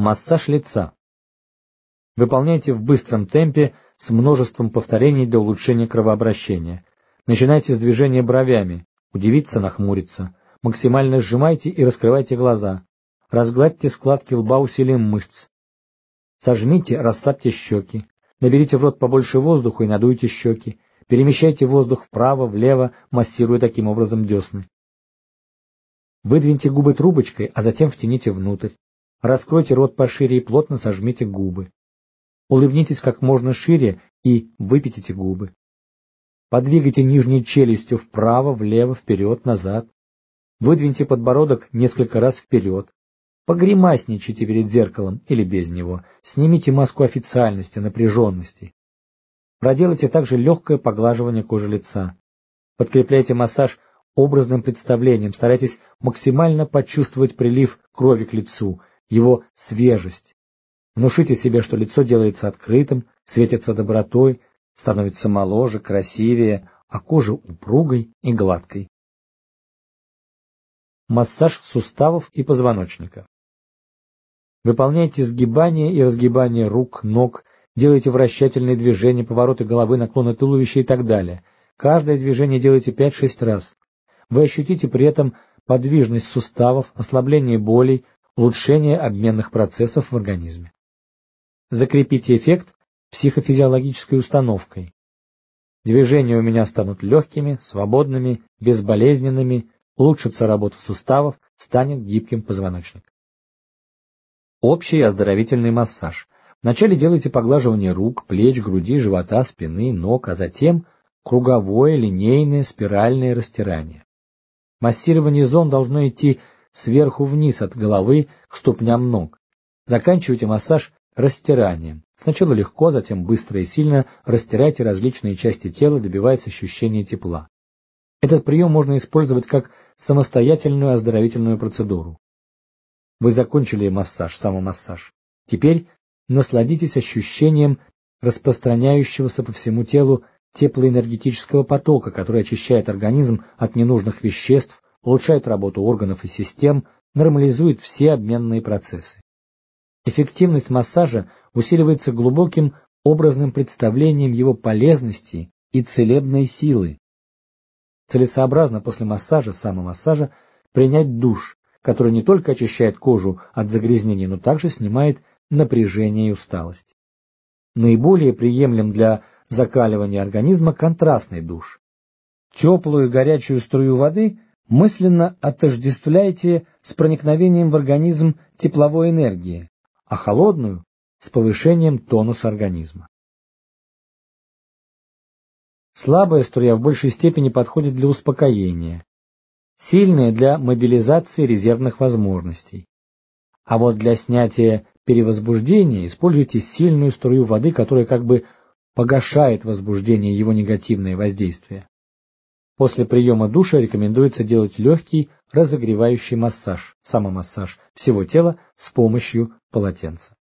Массаж лица. Выполняйте в быстром темпе с множеством повторений для улучшения кровообращения. Начинайте с движения бровями, удивиться, нахмуриться. Максимально сжимайте и раскрывайте глаза. Разгладьте складки лба усилием мышц. Сожмите, расслабьте щеки. Наберите в рот побольше воздуха и надуйте щеки. Перемещайте воздух вправо, влево, массируя таким образом десны. Выдвиньте губы трубочкой, а затем втяните внутрь. Раскройте рот пошире и плотно сожмите губы. Улыбнитесь как можно шире и выпятите губы. Подвигайте нижней челюстью вправо, влево, вперед, назад. Выдвиньте подбородок несколько раз вперед. Погремасничайте перед зеркалом или без него. Снимите маску официальности, напряженности. Проделайте также легкое поглаживание кожи лица. Подкрепляйте массаж образным представлением, старайтесь максимально почувствовать прилив крови к лицу, его свежесть. Внушите себе, что лицо делается открытым, светится добротой, становится моложе, красивее, а кожа упругой и гладкой. Массаж суставов и позвоночника. Выполняйте сгибание и разгибание рук, ног, делайте вращательные движения, повороты головы, наклоны туловища и так далее. Каждое движение делайте 5-6 раз. Вы ощутите при этом подвижность суставов, ослабление болей, улучшение обменных процессов в организме. Закрепите эффект психофизиологической установкой. Движения у меня станут легкими, свободными, безболезненными, улучшится работа суставов, станет гибким позвоночник. Общий оздоровительный массаж. Вначале делайте поглаживание рук, плеч, груди, живота, спины, ног, а затем круговое, линейное, спиральное растирание. Массирование зон должно идти сверху вниз от головы к ступням ног. Заканчивайте массаж растиранием. Сначала легко, затем быстро и сильно растирайте различные части тела, добиваясь ощущения тепла. Этот прием можно использовать как самостоятельную оздоровительную процедуру. Вы закончили массаж, самомассаж. Теперь насладитесь ощущением распространяющегося по всему телу теплоэнергетического потока, который очищает организм от ненужных веществ, улучшает работу органов и систем, нормализует все обменные процессы. Эффективность массажа усиливается глубоким образным представлением его полезности и целебной силы. Целесообразно после массажа, самомассажа, принять душ, который не только очищает кожу от загрязнений, но также снимает напряжение и усталость. Наиболее приемлем для закаливания организма контрастный душ. Теплую горячую струю воды мысленно отождествляйте с проникновением в организм тепловой энергии, а холодную – с повышением тонуса организма. Слабая струя в большей степени подходит для успокоения, сильная для мобилизации резервных возможностей. А вот для снятия перевозбуждения используйте сильную струю воды, которая как бы погашает возбуждение его негативное воздействие. После приема душа рекомендуется делать легкий разогревающий массаж, самомассаж всего тела с помощью полотенца.